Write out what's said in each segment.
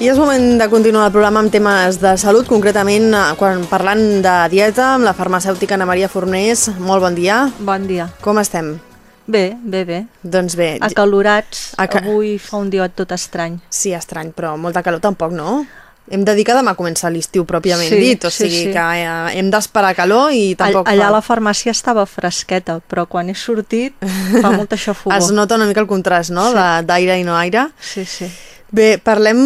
I és moment de continuar el programa amb temes de salut, concretament eh, quan parlant de dieta amb la farmacèutica Ana Maria Fornés. Molt bon dia. Bon dia. Com estem? Bé, bé, bé. Doncs bé. Acalorats. Aca- Avui fa un dia tot estrany. Sí, estrany, però molta calor tampoc, no? Hem de dir que demà comença l'estiu pròpiament Sí, dit, o sí, sigui sí. que eh, hem d'esperar calor i tampoc Allà a fa... la farmàcia estava fresqueta, però quan he sortit fa molta xafogó. Es nota una mica el contrast, no?, Sí. de- d'aire i no aire. Sí, sí. Bé, parlem...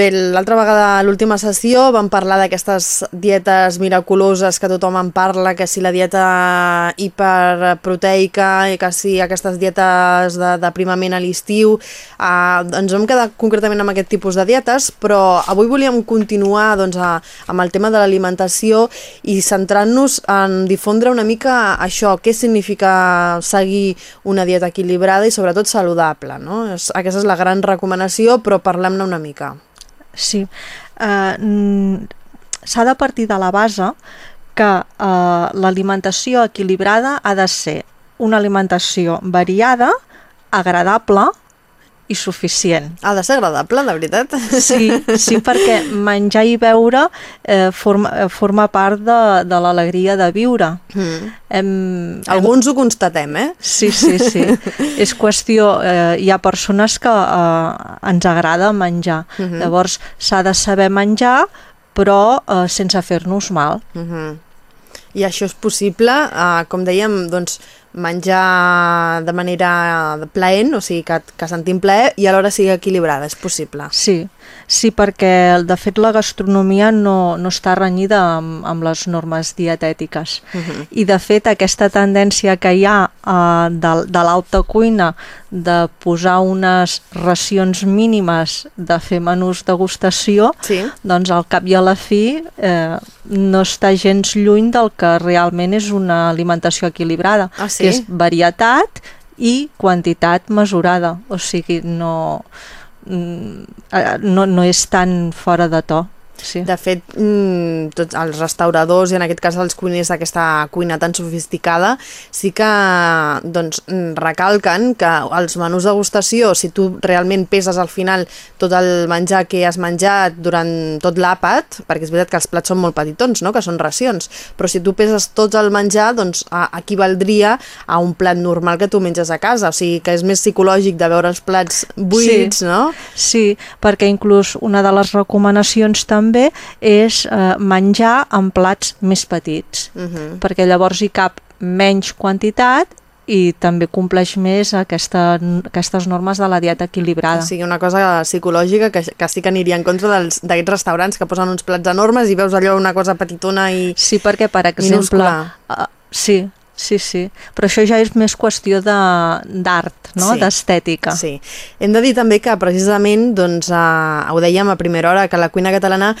Bé, l'altra vegada, l'última sessió, vam parlar d'aquestes dietes miraculoses que tothom en parla, que si la dieta hiperproteica i que si aquestes dietes de- d'aprimament a l'estiu. Uh, ens vam quedar concretament amb aquest tipus de dietes, però avui volíem continuar doncs, a, amb el tema de l'alimentació i centrant-nos en difondre una mica això, què significa seguir una dieta equilibrada i sobretot saludable. No? Aquesta és la gran recomanació, però parlem-ne una mica. Sí. Mm, S'ha de partir de la base que uh, l'alimentació equilibrada ha de ser una alimentació variada, agradable i suficient. Ha de ser agradable, de veritat. Sí, sí, perquè menjar i beure eh, forma, eh, forma part de, de l'alegria de viure. Mm. Hem, Alguns ho constatem, eh? Sí, sí, sí. És qüestió... Eh, hi ha persones que eh, ens agrada menjar. Uh -huh. Llavors, s'ha de saber menjar, però eh, sense fer-nos mal. Uh -huh. I això és possible, uh, com dèiem, doncs, menjar de manera plaent, o sigui, que, que sentim plaer i alhora sigui equilibrada, és possible. Sí, sí, perquè de fet la gastronomia no, no està renyida amb, amb les normes dietètiques. Uh -huh. I de fet aquesta tendència que hi ha eh, de, de l'alta cuina de posar unes racions mínimes, de fer menús degustació, Sí. doncs al cap i a la fi eh, no està gens lluny del que realment és una alimentació equilibrada, Ah, sí? que és varietat i quantitat mesurada, o sigui, no, no, no és tan fora de to. Sí. De fet, mm, tots els restauradors i en aquest cas els cuiners d'aquesta cuina tan sofisticada sí que doncs, recalquen que els menús degustació, si tu realment peses al final tot el menjar que has menjat durant tot l'àpat, perquè és veritat que els plats són molt petitons, no? que són racions, però si tu peses tot el menjar, doncs a, equivaldria a un plat normal que tu menges a casa, o sigui que és més psicològic de veure els plats buits, Sí. no? Sí, perquè inclús una de les recomanacions també és eh, menjar en plats més petits, Uh -huh. perquè llavors hi cap menys quantitat i també compleix més aquesta, aquestes normes de la dieta equilibrada. O sigui, una cosa psicològica que, que sí que aniria en contra d'aquests restaurants que posen uns plats enormes i veus allò una cosa petitona i... Sí, perquè, per exemple... Minúscula. Uh, sí, sí, sí. Però això ja és més qüestió de- d'art, no? Sí. D'estètica. Sí. Hem de dir també que precisament, doncs, eh, ho dèiem a primera hora, que la cuina catalana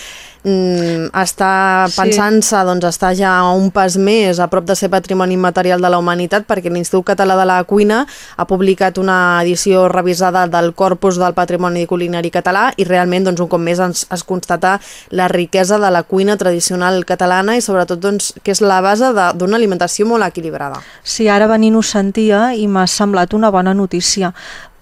mm, està Sí. pensant-se, doncs, està ja un pas més a prop de ser patrimoni immaterial de la humanitat perquè l'Institut Català de la Cuina ha publicat una edició revisada del Corpus del Patrimoni Culinari Català i realment, doncs, un cop més ens, es constata la riquesa de la cuina tradicional catalana i sobretot, doncs, que és la base d'una alimentació molt equilibrada. Sí, ara venint ho sentia i m'ha semblat una bona notícia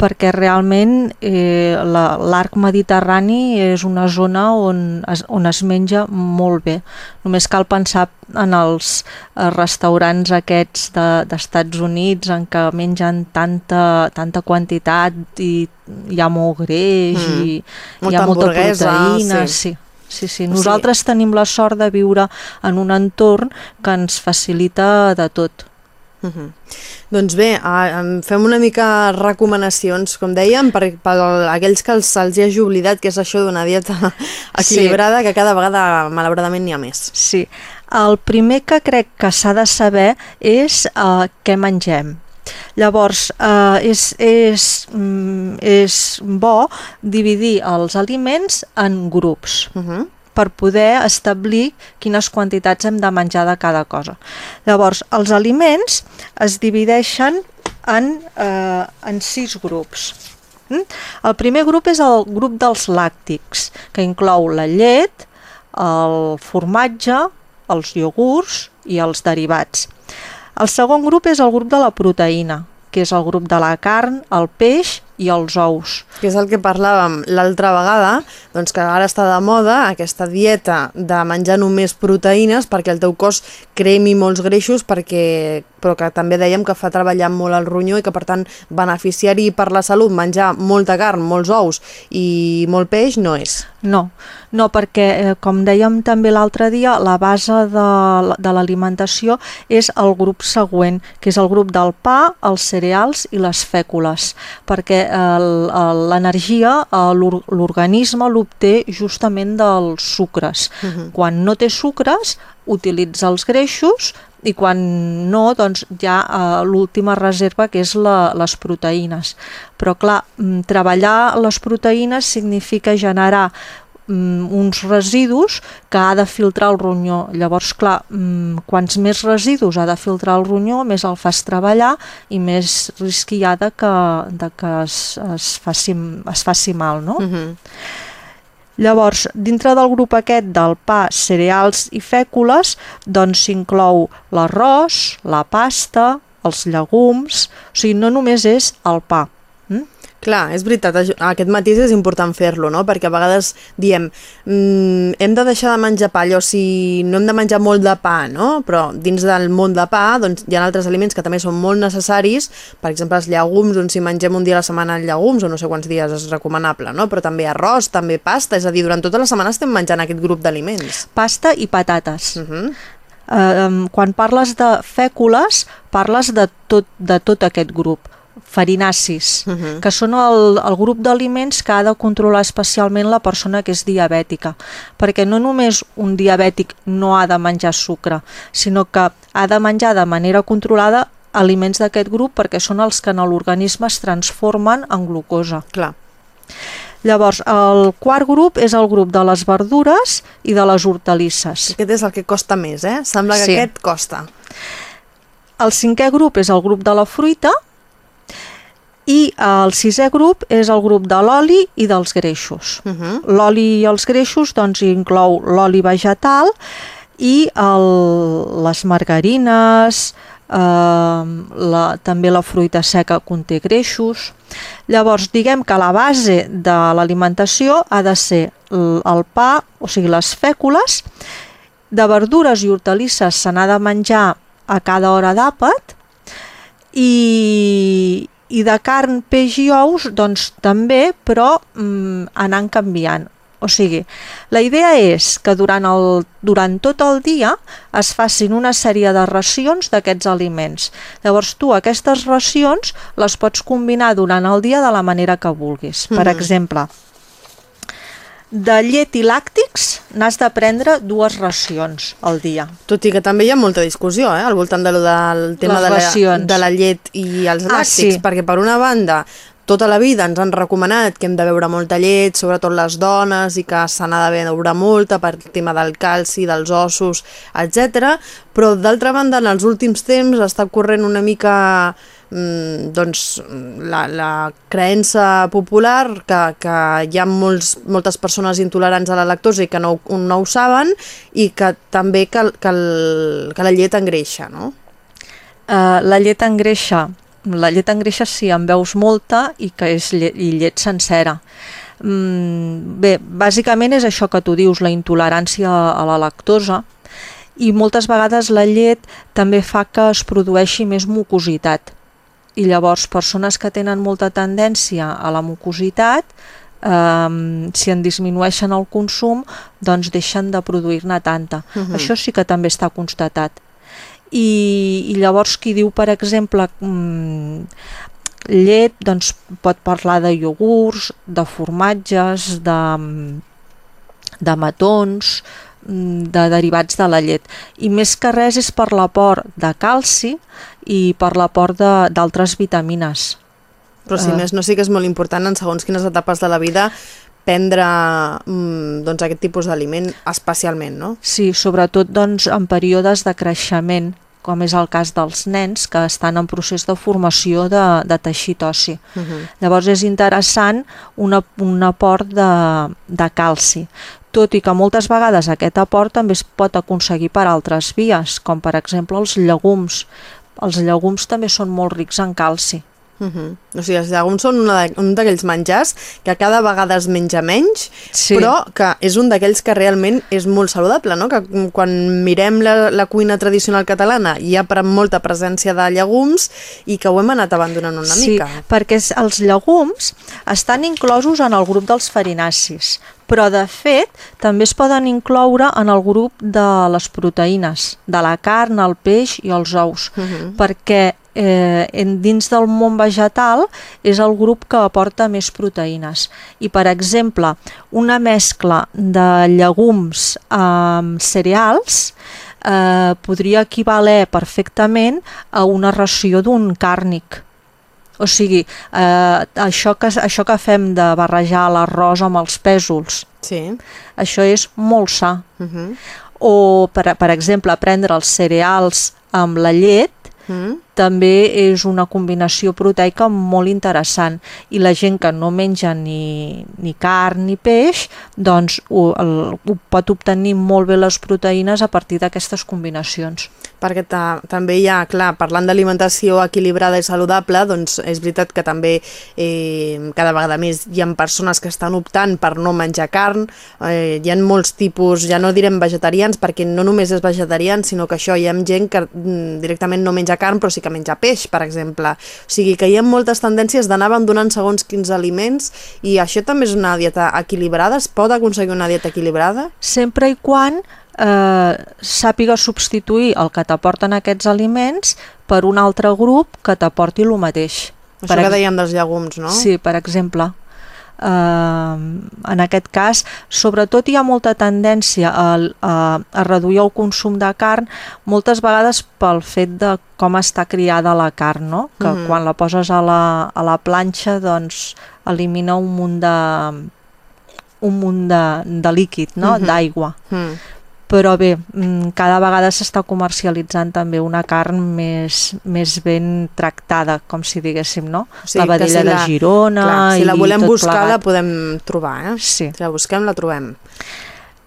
perquè realment eh, la- l'arc mediterrani és una zona on es, on es menja molt bé. Només cal pensar en els eh, restaurants aquests de- d'Estats Units en què mengen tanta, tanta quantitat i hi ha molt greix Mm. i hi Molta ha molta proteïna. sí. Sí. Sí, sí. Nosaltres tenim la sort de viure en un entorn que ens facilita de tot. Uh -huh. Doncs bé, eh, em fem una mica recomanacions, com dèiem, per, per aquells que els, se'ls hagi oblidat que és això d'una dieta equilibrada, sí. que cada vegada, malauradament, n'hi ha més. Sí. El primer que crec que s'ha de saber és uh, què mengem. Llavors, uh, és, és, mm, és bo dividir els aliments en grups Uh -huh. Per poder establir quines quantitats hem de menjar de cada cosa. Llavors, els aliments es divideixen en, eh, en sis grups. Mm? El primer grup és el grup dels làctics, que inclou la llet, el formatge, els iogurts i els derivats. El segon grup és el grup de la proteïna, que és el grup de la carn, el peix i els ous. Que és el que parlàvem l'altra vegada, doncs que ara està de moda aquesta dieta de menjar només proteïnes perquè el teu cos cremi molts greixos perquè però que també dèiem que fa treballar molt el ronyó i que per tant beneficiari per la salut menjar molta carn, molts ous i molt peix no és. No, no perquè eh, com dèiem també l'altre dia, la base de, de l'alimentació és el grup següent, que és el grup del pa, els cereals i les fècules, perquè l'energia l'organisme l'obté justament dels sucres. Uh -huh. Quan no té sucres, utilitza els greixos i quan no, doncs ja eh, l'última reserva que és la, les proteïnes. Però clar, mm, treballar les proteïnes significa generar mm, uns residus que ha de filtrar el ronyó. Llavors, clar, mm, quants més residus ha de filtrar el ronyó, més el fas treballar i més risc hi ha de que, de que es, es, faci, es faci mal, no? Uh mhm. -huh. Llavors, dintre del grup aquest del pa, cereals i fècules, doncs s'inclou l'arròs, la pasta, els llegums, o sigui, no només és el pa. Clar, és veritat, aquest matís és important fer-lo, no? perquè a vegades diem mmm, hem de deixar de menjar pa, allò si no hem de menjar molt de pa, no? però dins del món de pa doncs, hi ha altres aliments que també són molt necessaris, per exemple els llegums, on si mengem un dia a la setmana llegums o no sé quants dies és recomanable, no? però també arròs, també pasta, és a dir, durant tota la setmana estem menjant aquest grup d'aliments. Pasta i patates. Uh -huh. Uh, quan parles de fècules, parles de tot, de tot aquest grup farinacis, uh -huh. que són el, el grup d'aliments que ha de controlar especialment la persona que és diabètica, perquè no només un diabètic no ha de menjar sucre, sinó que ha de menjar de manera controlada aliments d'aquest grup perquè són els que en l'organisme es transformen en glucosa. Clar. Llavors, el quart grup és el grup de les verdures i de les hortalisses. Aquest és el que costa més, eh? Sembla que sí. aquest costa. El cinquè grup és el grup de la fruita, i el sisè grup és el grup de l'oli i dels greixos. Uh -huh. L'oli i els greixos doncs, inclou l'oli vegetal i el, les margarines, eh, la, també la fruita seca conté greixos. Llavors, diguem que la base de l'alimentació ha de ser el, el pa, o sigui, les fècules, de verdures i hortalisses se n'ha de menjar a cada hora d'àpat i, i de carn, peix i ous, doncs també, però mm, anant canviant. O sigui, la idea és que durant, el, durant tot el dia es facin una sèrie de racions d'aquests aliments. Llavors tu aquestes racions les pots combinar durant el dia de la manera que vulguis. Per mm -hmm. exemple, de llet i làctics n'has de prendre dues racions al dia. Tot i que també hi ha molta discussió eh, al voltant de lo del tema de la, de la llet i els ah, làctics, sí. perquè per una banda tota la vida ens han recomanat que hem de beure molta llet, sobretot les dones, i que se n'ha de beure molta per tema del calci, dels ossos, etc. Però d'altra banda, en els últims temps està corrent una mica doncs, la, la creença popular que, que hi ha molts, moltes persones intolerants a la lactosa i que no, no ho saben i que també que, que, el, que la llet engreixa, no? Uh, la llet engreixa, la llet engreixa si en veus molta i que és llet, i llet sencera. Mm, bé, bàsicament és això que tu dius, la intolerància a la lactosa, i moltes vegades la llet també fa que es produeixi més mucositat i llavors persones que tenen molta tendència a la mucositat Um, si en disminueixen el consum doncs deixen de produir-ne tanta uh mhm. -huh. això sí que també està constatat i, i llavors qui diu per exemple um, llet doncs pot parlar de iogurts de formatges de, de matons de derivats de la llet i més que res és per l'aport de calci i per l'aport d'altres vitamines. Però si uh. més no sí que és molt important en segons quines etapes de la vida prendre mm, doncs, aquest tipus d'aliment especialment, no? Sí, sobretot doncs, en períodes de creixement, com és el cas dels nens que estan en procés de formació de, de teixit ossi. Uh -huh. Llavors és interessant una, un aport de, de calci tot i que moltes vegades aquest aport també es pot aconseguir per altres vies, com per exemple els llegums. Els llegums també són molt rics en calci. Uh -huh. O sigui, els llegums són una de, un d'aquells menjars que cada vegada es menja menys, Sí. però que és un d'aquells que realment és molt saludable, no? Que quan mirem la, la cuina tradicional catalana hi ha molta presència de llegums i que ho hem anat abandonant una sí, mica. perquè s- els llegums estan inclosos en el grup dels farinacis, però de fet també es poden incloure en el grup de les proteïnes, de la carn, el peix i els ous, Mhm. perquè eh, en, dins del món vegetal és el grup que aporta més proteïnes. I, per exemple, una mescla de llegums amb cereals eh, podria equivaler perfectament a una ració d'un càrnic. O sigui, eh, això, que, això que fem de barrejar l'arròs amb els pèsols, Sí. això és molt sa. Uh -huh. O, per, per exemple, prendre els cereals amb la llet Uh -huh. També és una combinació proteica molt interessant i la gent que no menja ni, ni carn ni peix doncs ho, el, ho pot obtenir molt bé les proteïnes a partir d'aquestes combinacions. perquè ta també hi ha, clar, parlant d'alimentació equilibrada i saludable, doncs és veritat que també eh, cada vegada més hi ha persones que estan optant per no menjar carn, eh, hi ha molts tipus, ja no direm vegetarians, perquè no només és vegetarians, sinó que això hi ha gent que mm, directament no menja carn, però sí que menja peix, per exemple. O sigui que hi ha moltes tendències d'anar abandonant segons quins aliments i això també és una dieta equilibrada? Es pot aconseguir una dieta equilibrada? Sempre i quan eh, sàpiga substituir el que t'aporten aquests aliments per un altre grup que t'aporti el mateix. Això Per que dèiem dels llegums, no? Sí, per exemple. Uh, en aquest cas, sobretot hi ha molta tendència a, a, a reduir el consum de carn, moltes vegades pel fet de com està criada la carn, no? que Mhm. quan la poses a la, a la planxa doncs elimina un munt de un munt de, de líquid, no? Mhm. d'aigua. Mm. Però bé, mm, cada vegada s'està comercialitzant també una carn més, més ben tractada, com si diguéssim, no? O sigui la vedella si de Girona Clar, si la volem buscar plegat. la podem trobar, eh? Sí. Si la busquem la trobem.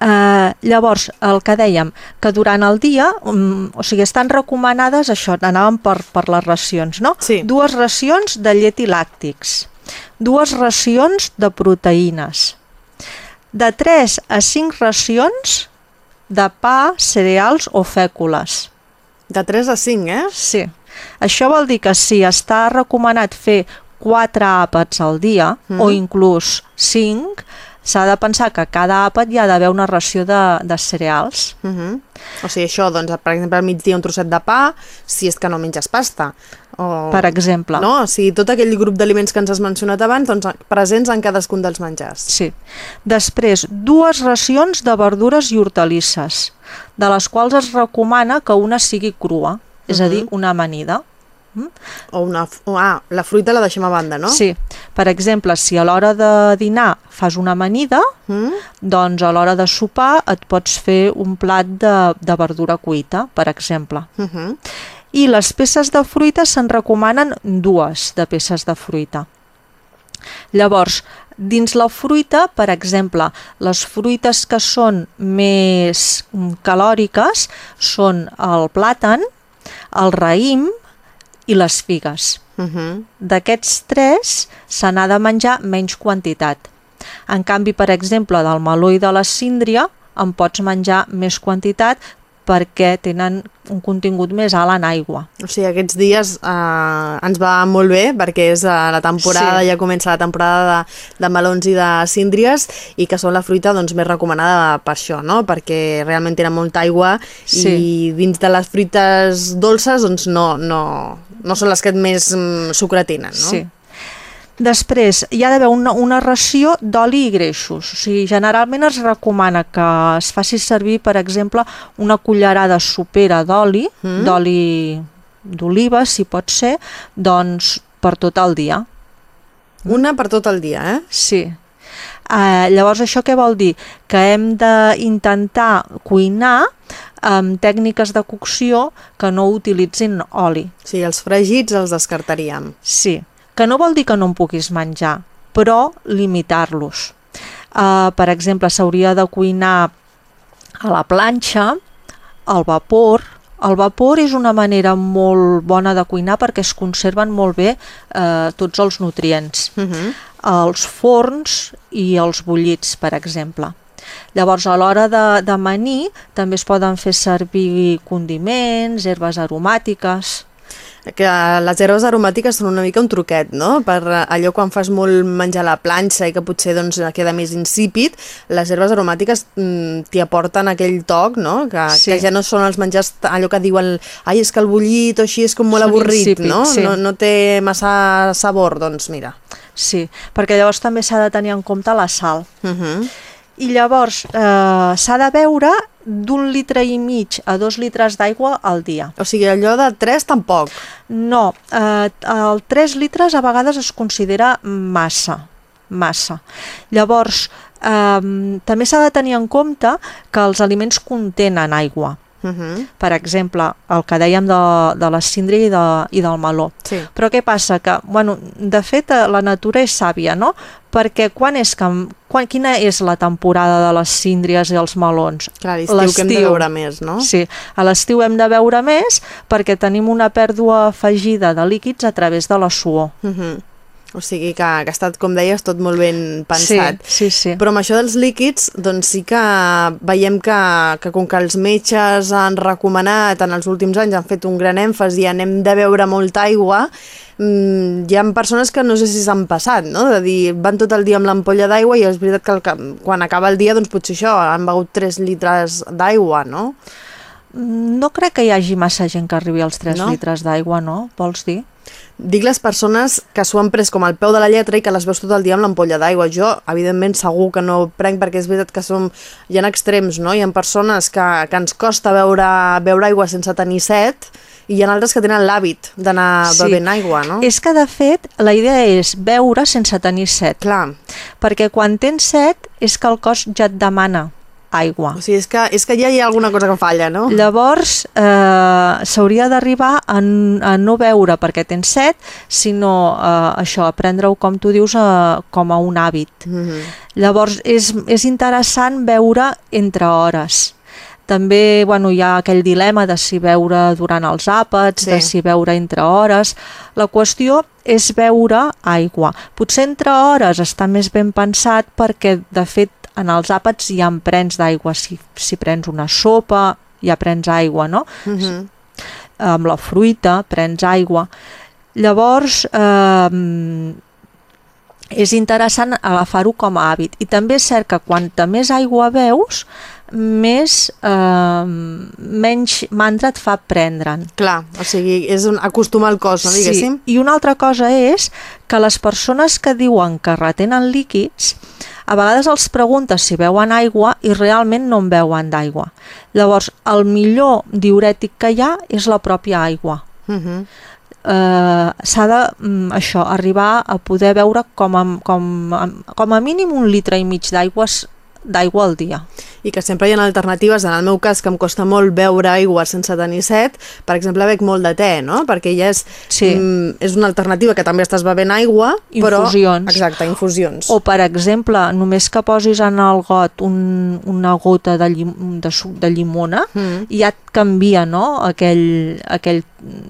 Uh, llavors, el que dèiem, que durant el dia, um, o sigui, estan recomanades, això, anàvem per, per les racions, no? Sí. Dues racions de llet i làctics, dues racions de proteïnes, de 3 a 5 racions de pa, cereals o fècules. De 3 a 5, eh? Sí. Això vol dir que si està recomanat fer 4 àpats al dia, Mm. o inclús 5, s'ha de pensar que a cada àpat hi ha d'haver una ració de, de cereals. Uh -huh. O sigui, això, doncs, per exemple, al migdia un trosset de pa, si és que no menges pasta. O... Per exemple. No? O sigui, tot aquell grup d'aliments que ens has mencionat abans, doncs, presents en cadascun dels menjars. Sí. Després, dues racions de verdures i hortalisses, de les quals es recomana que una sigui crua, és a dir, Mhm. una amanida. O una... o, ah, la fruita la deixem a banda, no? Sí. Per exemple, si a l'hora de dinar fas una amanida, Mm? doncs a l'hora de sopar et pots fer un plat de, de verdura cuita, per exemple. Uh -huh. I les peces de fruita se'n recomanen dues de peces de fruita. Llavors, dins la fruita, per exemple, les fruites que són més mm, calòriques són el plàtan, el raïm i les figues. Uh -huh. D'aquests tres se n'ha de menjar menys quantitat. En canvi, per exemple, del meló i de la síndria en pots menjar més quantitat perquè tenen un contingut més alt en aigua. O sigui, aquests dies eh, ens va molt bé perquè és eh, la temporada, Sí. ja comença la temporada de, de melons i de síndries i que són la fruita doncs, més recomanada per això, no? perquè realment tenen molta aigua Sí. i dins de les fruites dolces doncs, no, no, no són les que més mm, sucre tenen. No? Sí. Després, hi ha d'haver una, una ració d'oli i greixos. O sigui, generalment es recomana que es faci servir, per exemple, una cullerada sopera d'oli, Mm. d'oli d'oliva, si pot ser, doncs per tot el dia. Una per tot el dia, eh? Sí. Uh, llavors, això què vol dir? Que hem d'intentar cuinar amb tècniques de cocció que no utilitzin oli. Sigui, els fregits els descartaríem. Sí, que no vol dir que no en puguis menjar, però limitar-los. Uh, per exemple, s'hauria de cuinar a la planxa, al vapor El vapor és una manera molt bona de cuinar perquè es conserven molt bé eh, tots els nutrients. Uh -huh. Els forns i els bullits, per exemple. Llavors, a l'hora de, de manir, també es poden fer servir condiments, herbes aromàtiques que les herbes aromàtiques són una mica un truquet, no? Per eh, allò quan fas molt menjar a la planxa i que potser doncs, queda més insípid, les herbes aromàtiques mm, t'hi aporten aquell toc, no? Que, sí. que ja no són els menjars allò que diuen ai, és que el bullit o així és com molt són avorrit, insípid, no? Sí. no? No té massa sabor, doncs mira. Sí, perquè llavors també s'ha de tenir en compte la sal. Uh -huh. I llavors eh, s'ha de beure d'un litre i mig a dos litres d'aigua al dia. O sigui, allò de 3 tampoc? No, eh, el 3 litres a vegades es considera massa, massa. Llavors, eh, també s'ha de tenir en compte que els aliments contenen aigua. Uh -huh. Per exemple, el que dèiem de, de la síndria i, de, i del meló. Sí. Però què passa? Que, bueno, de fet, eh, la natura és sàvia, no? Perquè quan és que, quan, quina és la temporada de les síndries i els melons? Clar, l'estiu que hem de veure més, no? Sí, a l'estiu hem de veure més perquè tenim una pèrdua afegida de líquids a través de la suor. Uh -huh. O sigui que, que ha estat, com deies, tot molt ben pensat. Sí, sí, sí. Però amb això dels líquids, doncs sí que veiem que, que com que els metges han recomanat en els últims anys, han fet un gran èmfasi en hem de beure molta aigua, mmm, hi ha persones que no sé si s'han passat, no? De dir, van tot el dia amb l'ampolla d'aigua i és veritat que, el, quan acaba el dia, doncs potser això, han begut 3 litres d'aigua, no? No crec que hi hagi massa gent que arribi als 3 no? litres d'aigua, no? Vols dir? Dic les persones que s'ho han pres com al peu de la lletra i que les veus tot el dia amb l'ampolla d'aigua. Jo, evidentment, segur que no prenc perquè és veritat que som... hi ha extrems, no? Hi ha persones que, que ens costa beure, beure aigua sense tenir set i hi ha altres que tenen l'hàbit d'anar sí. bevent aigua, no? És que, de fet, la idea és beure sense tenir set. Clar. Perquè quan tens set és que el cos ja et demana aigua. O sigui, és que, és que ja hi ha alguna cosa que falla, no? Llavors, eh, s'hauria d'arribar a, a no beure perquè tens set, sinó eh, això, a prendre-ho, com tu dius, eh, com a un hàbit. Mm -hmm. Llavors, és, és interessant beure entre hores. També bueno, hi ha aquell dilema de si beure durant els àpats, sí. de si beure entre hores. La qüestió és beure aigua. Potser entre hores està més ben pensat perquè, de fet, en els àpats hi ha prens d'aigua, si, si prens una sopa ja prens aigua, no? Uh. -huh. Amb la fruita prens aigua. Llavors, eh, és interessant agafar-ho com a hàbit. I també és cert que quanta més aigua veus, més eh, menys mandra et fa prendre'n. Clar, o sigui, és un, acostumar el cos, no, diguéssim? Sí, i una altra cosa és que les persones que diuen que retenen líquids a vegades els preguntes si beuen aigua i realment no en beuen d'aigua. Llavors, el millor diurètic que hi ha és la pròpia aigua. Uh -huh. eh, s'ha de, mm, això, arribar a poder beure com a, com, a, com a mínim un litre i mig d'aigua d'aigua al dia i que sempre hi ha alternatives, en el meu cas que em costa molt beure aigua sense tenir set, per exemple bec molt de te, no? perquè ja és, sí. mm, és una alternativa que també estàs bevent aigua, infusions. però... Exacte, infusions. O per exemple, només que posis en el got un, una gota de, llim, de suc de llimona, mm. ja et canvia no? aquell, aquell,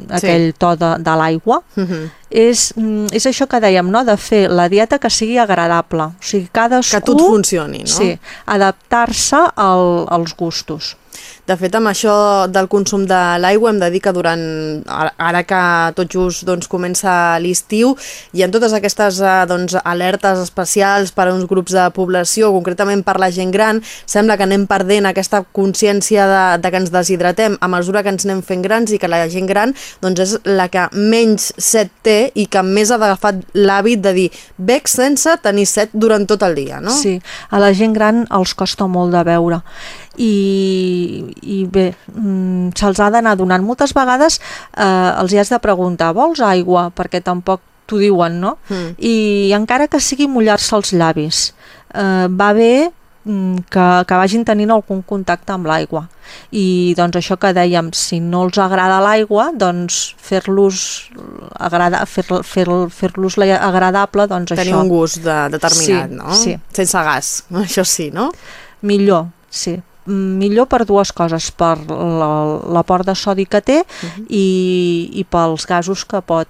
aquell sí. to de, de l'aigua. Mm -hmm és, mm, és això que dèiem, no? de fer la dieta que sigui agradable. O sigui, cadascú... Que tot funcioni, no? Sí, adaptar-se al, als gustos. De fet, amb això del consum de l'aigua hem de dir que durant, ara que tot just doncs, comença l'estiu, hi ha totes aquestes eh, doncs, alertes especials per a uns grups de població, concretament per la gent gran, sembla que anem perdent aquesta consciència de, de que ens deshidratem a mesura que ens anem fent grans i que la gent gran doncs, és la que menys set té i que més ha agafat l'hàbit de dir bec sense tenir set durant tot el dia, no? Sí, a la gent gran els costa molt de veure i, i bé, mm, se'ls ha d'anar donant. Moltes vegades eh, els hi has de preguntar, vols aigua? Perquè tampoc t'ho diuen, no? Mm. I encara que sigui mullar-se els llavis, eh, va bé mm, que, que vagin tenint algun contacte amb l'aigua i doncs això que dèiem si no els agrada l'aigua doncs fer-los agrada, fer, fer, fer agradable doncs tenir això. un gust de, determinat sí, no? Sí. sense gas, això sí, no? millor, sí millor per dues coses, per l'aport de sodi que té uh -huh. i, i pels gasos que pot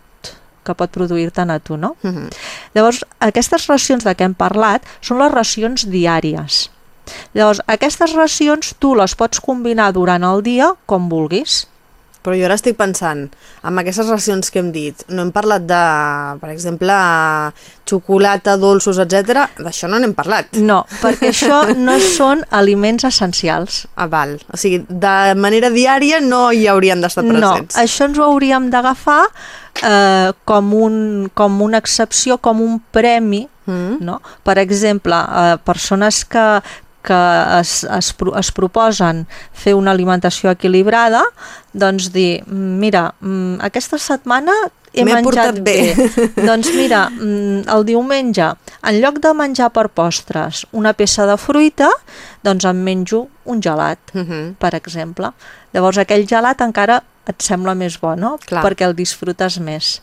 que pot produir-te'n a tu, no? Uh -huh. Llavors, aquestes racions de què hem parlat són les racions diàries. Llavors, aquestes racions tu les pots combinar durant el dia com vulguis. Però jo ara estic pensant, amb aquestes racions que hem dit, no hem parlat de, per exemple, xocolata, dolços, etc. D'això no n'hem parlat. No, perquè això no són aliments essencials. Ah, val. O sigui, de manera diària no hi haurien d'estar presents. No, això ens ho hauríem d'agafar eh, com, un, com una excepció, com un premi Mm. No? Per exemple, eh, persones que, que es, es, es proposen fer una alimentació equilibrada, doncs dir, mira, mm, aquesta setmana he menjat bé. bé. doncs mira, mm, el diumenge, en lloc de menjar per postres una peça de fruita, doncs em menjo un gelat, uh mhm. -huh. per exemple. Llavors aquell gelat encara et sembla més bo, no? Clar. Perquè el disfrutes més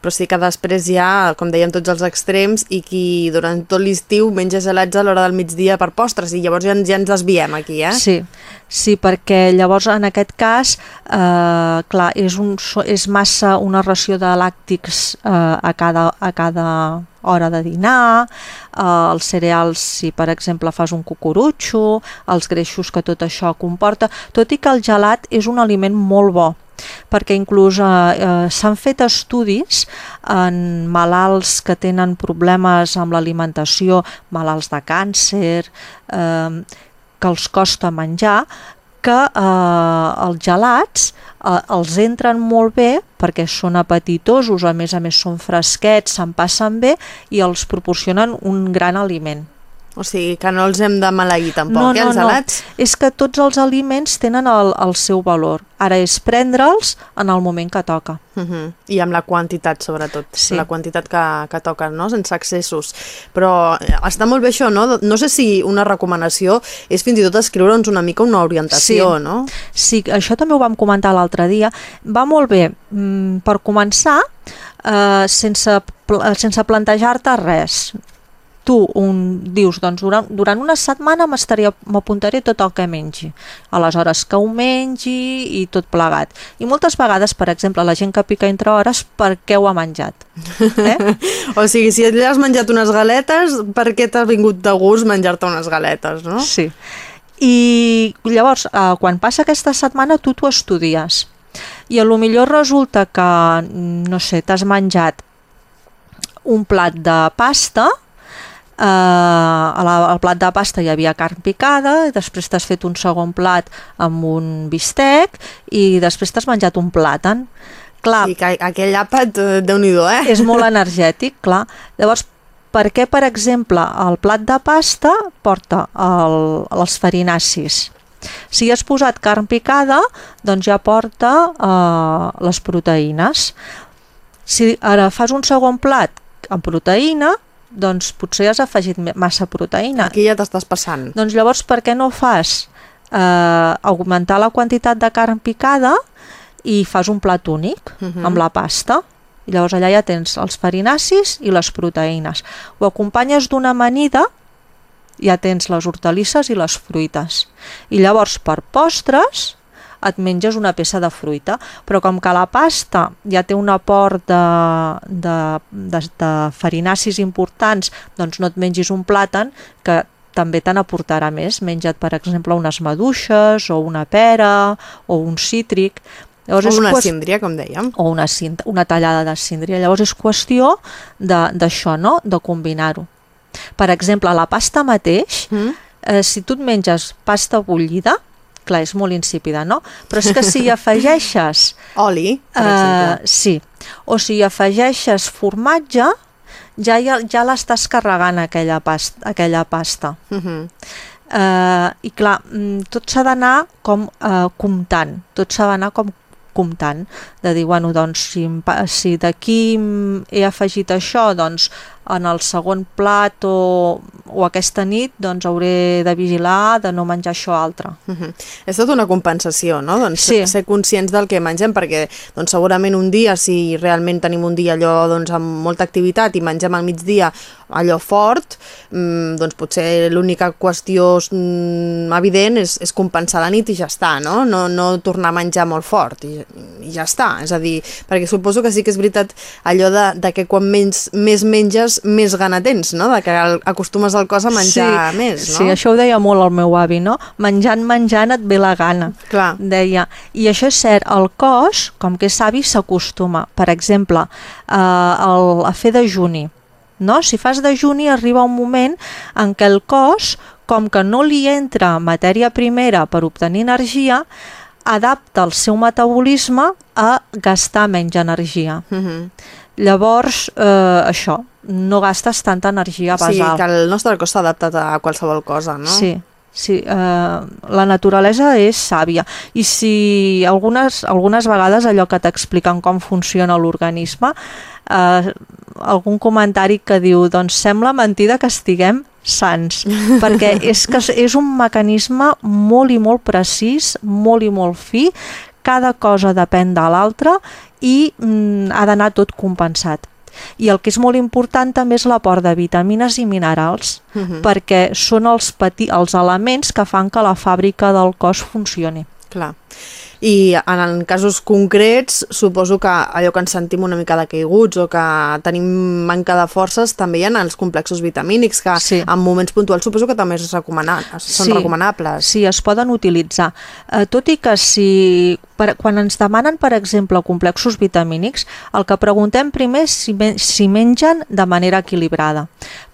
però sí que després hi ha, com dèiem, tots els extrems i qui durant tot l'estiu menja gelats a l'hora del migdia per postres i llavors ja, ja ens desviem aquí, eh? Sí, sí, perquè llavors en aquest cas, eh, clar, és, un, és massa una ració de làctics eh, a, cada, a cada hora de dinar, eh, els cereals si per exemple fas un cucurutxo, els greixos que tot això comporta, tot i que el gelat és un aliment molt bo, perquè inclús eh, eh, s'han fet estudis en malalts que tenen problemes amb l'alimentació, malalts de càncer, eh, que els costa menjar, que eh, els gelats eh, els entren molt bé perquè són apetitosos, a més a més són fresquets, se'n passen bé i els proporcionen un gran aliment. O sigui, que no els hem de maleir tampoc, no, eh, els gelats? No. És que tots els aliments tenen el, el seu valor. Ara és prendre'ls en el moment que toca. Uh -huh. I amb la quantitat, sobretot. Sí. La quantitat que, que toca, no? Sense excessos. Però eh, està molt bé això, no? No sé si una recomanació és fins i tot escriure'ns una mica una orientació, sí. no? Sí, això també ho vam comentar l'altre dia. Va molt bé, mm, per començar, eh, sense, sense plantejar-te res tu un, dius, doncs durant, durant una setmana m'apuntaré tot el que mengi, aleshores que ho mengi i tot plegat. I moltes vegades, per exemple, la gent que pica entre hores, per què ho ha menjat? Eh? o sigui, si has menjat unes galetes, per què t'ha vingut de gust menjar-te unes galetes, no? Sí. I llavors, eh, quan passa aquesta setmana, tu t'ho estudies. I a lo millor resulta que, no sé, t'has menjat un plat de pasta, eh, al plat de pasta hi havia carn picada, i després t'has fet un segon plat amb un bistec i després t'has menjat un plàtan. Clar, sí, que aquell àpat, eh, déu nhi eh? És molt energètic, clar. Llavors, per què, per exemple, el plat de pasta porta el, els farinacis? Si has posat carn picada, doncs ja porta eh, les proteïnes. Si ara fas un segon plat amb proteïna, doncs potser has afegit massa proteïna. Aquí ja t'estàs passant. Doncs llavors per què no fas eh, augmentar la quantitat de carn picada i fas un plat únic uh mhm. -huh. amb la pasta? I llavors allà ja tens els farinacis i les proteïnes. Ho acompanyes d'una amanida, ja tens les hortalisses i les fruites. I llavors per postres et menges una peça de fruita, però com que la pasta ja té un aport de, de, de, de farinacis importants, doncs no et mengis un plàtan que també te n'aportarà més. Menja't, per exemple, unes maduixes o una pera o un cítric. Llavors o una qüest... síndria, com dèiem. O una, una tallada de síndria. Llavors és qüestió d'això, no? de combinar-ho. Per exemple, la pasta mateix, mm. eh, si tu et menges pasta bullida, clar, és molt insípida, no? Però és que si hi afegeixes... Oli, per uh, exemple. Sí, o si hi afegeixes formatge, ja, ja, ja l'estàs carregant aquella pasta. Aquella pasta. Uh -huh. uh, I clar, mm, tot s'ha d'anar com uh, comptant, tot s'ha d'anar com comptant, de dir, bueno, doncs, si, si d'aquí he afegit això, doncs en el segon plat o, o aquesta nit doncs hauré de vigilar de no menjar això altre. Uh -huh. És tota una compensació, no? Doncs Sí. ser conscients del que mengem, perquè doncs, segurament un dia, si realment tenim un dia allò doncs, amb molta activitat i mengem al migdia allò fort, mm, doncs potser l'única qüestió mm, evident és, és compensar la nit i ja està, no? No, no tornar a menjar molt fort i, i ja està. És a dir, perquè suposo que sí que és veritat allò de, de que quan menys, més menges, més gana tens, no? De que acostumes el cos a menjar sí, més, no? Sí, això ho deia molt el meu avi, no? Menjant, menjant et ve la gana. Clar. Deia, i això és cert, el cos, com que és savi, s'acostuma. Per exemple, eh, el, a fer dejuni. No? Si fas dejuni arriba un moment en què el cos, com que no li entra matèria primera per obtenir energia, adapta el seu metabolisme a gastar menys energia. Uh -huh. Llavors, eh, això, no gastes tanta energia Sí, basal. que el nostre cos s'ha adaptat a qualsevol cosa, no? Sí, sí eh, la naturalesa és sàvia i si algunes, algunes vegades allò que t'expliquen com funciona l'organisme eh, algun comentari que diu doncs sembla mentida que estiguem sants, perquè és que és un mecanisme molt i molt precís, molt i molt fi, cada cosa depèn de l'altra i mm, ha d'anar tot compensat. I el que és molt important també és l'aport de vitamines i minerals, Uh -huh. perquè són els, peti els elements que fan que la fàbrica del cos funcioni. Clar. I en casos concrets, suposo que allò que ens sentim una mica decaiguts o que tenim manca de forces, també hi ha els complexos vitamínics, que Sí. en moments puntuals suposo que també és recomanat, són Sí. recomanables. Sí, es poden utilitzar. Eh, tot i que si, per, quan ens demanen, per exemple, complexos vitamínics, el que preguntem primer és si, men si mengen de manera equilibrada.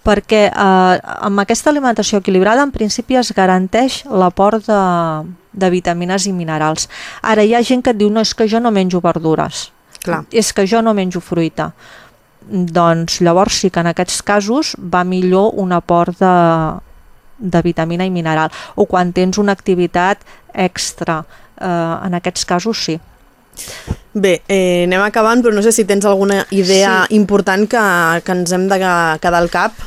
Perquè eh, amb aquesta alimentació equilibrada, en principi, es garanteix l'aport de, de vitamines i minerals. Ara, hi ha gent que et diu, no, és que jo no menjo verdures. Clar. És que jo no menjo fruita. Doncs llavors sí que en aquests casos va millor un aport de, de vitamina i mineral o quan tens una activitat extra eh, en aquests casos sí Bé, eh, anem acabant, però no sé si tens alguna idea sí. important que, que ens hem de quedar al cap.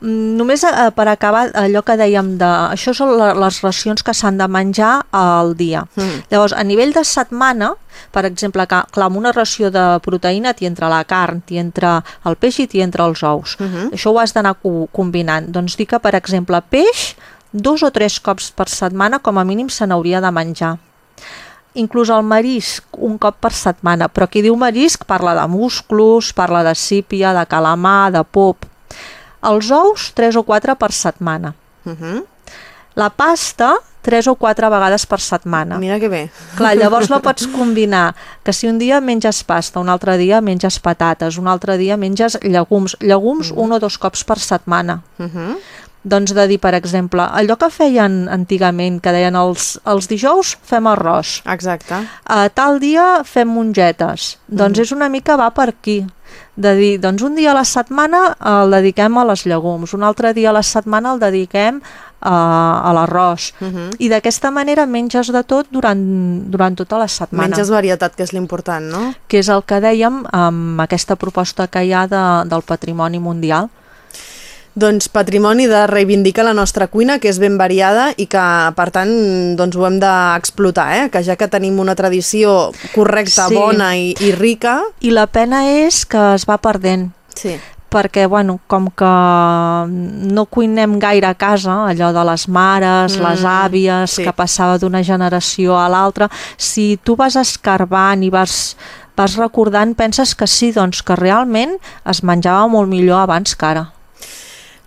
Mm, Només eh, per acabar allò que dèiem de... Això són la- les racions que s'han de menjar al dia. Mm. Llavors, a nivell de setmana, per exemple, que, clar, amb una ració de proteïna t'hi entra la carn, t'hi entra el peix i t'hi entra els ous. Mhm. Això ho has d'anar co combinant. Doncs dir que, per exemple, peix, dos o tres cops per setmana com a mínim se n'hauria de menjar. Inclús el marisc, un cop per setmana. Però qui diu marisc parla de musclos, parla de sípia, de calamar, de pop. Els ous, tres o quatre per setmana. Uh -huh. La pasta, tres o quatre vegades per setmana. Mira que bé. Clar, llavors la pots combinar, que si un dia menges pasta, un altre dia menges patates, un altre dia menges llegums, llegums un o dos cops per setmana. Uh -huh. Doncs de dir, per exemple, allò que feien antigament, que deien els, els dijous fem arròs, Exacte. a tal dia fem mongetes, doncs és una mica va per aquí, de dir, doncs un dia a la setmana el dediquem a les llegums, un altre dia a la setmana el dediquem a, a l'arròs, Uh -huh. i d'aquesta manera menges de tot durant, durant tota la setmana, Menges varietat, que és l'important, no? que és el que dèiem amb aquesta proposta que hi ha de, del patrimoni mundial. Doncs patrimoni de reivindicar la nostra cuina, que és ben variada i que, per tant, doncs ho hem d'explotar, eh? que ja que tenim una tradició correcta, Sí. bona i, i rica... I la pena és que es va perdent, Sí. perquè, bueno, com que no cuinem gaire a casa, allò de les mares, Mm, les àvies, sí. que passava d'una generació a l'altra, si tu vas escarbant i vas, vas recordant, penses que sí, doncs que realment es menjava molt millor abans que ara.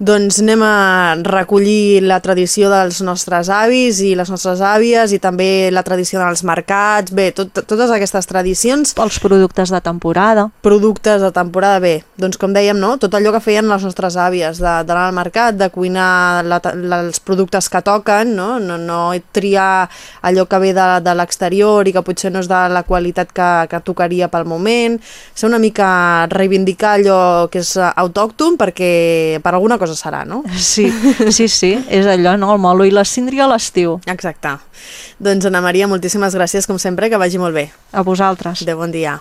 Doncs anem a recollir la tradició dels nostres avis i les nostres àvies i també la tradició dels mercats, bé, tot, totes aquestes tradicions, Els productes de temporada. productes de temporada, bé, doncs com dèiem, no? tot allò que feien les nostres àvies, d'anar al mercat, de cuinar la, la, els productes que toquen, no? No, no triar allò que ve de, de l'exterior i que potser no és de la qualitat que, que tocaria pel moment, ser una mica reivindicar allò que és autòcton perquè per alguna cosa serà, no? Sí, sí, sí, és allò, no? El molo i la síndria a l'estiu. Exacte. Doncs Ana Maria, moltíssimes gràcies com sempre, que vagi molt bé. A vosaltres. De bon dia.